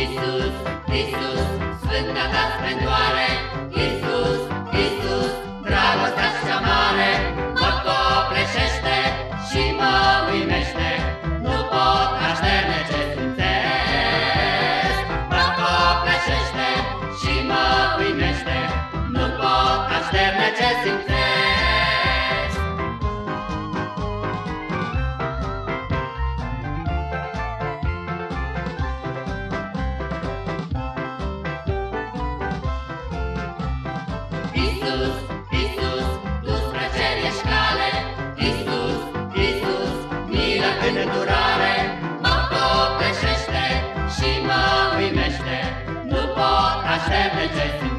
Isus, Isus Hashem, it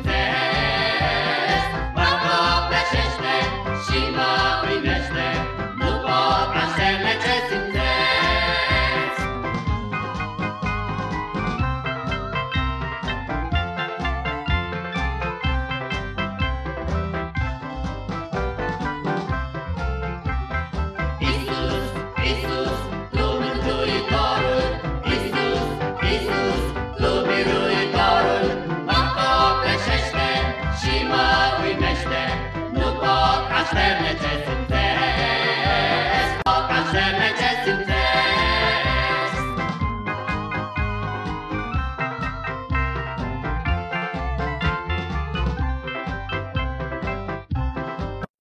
Amen.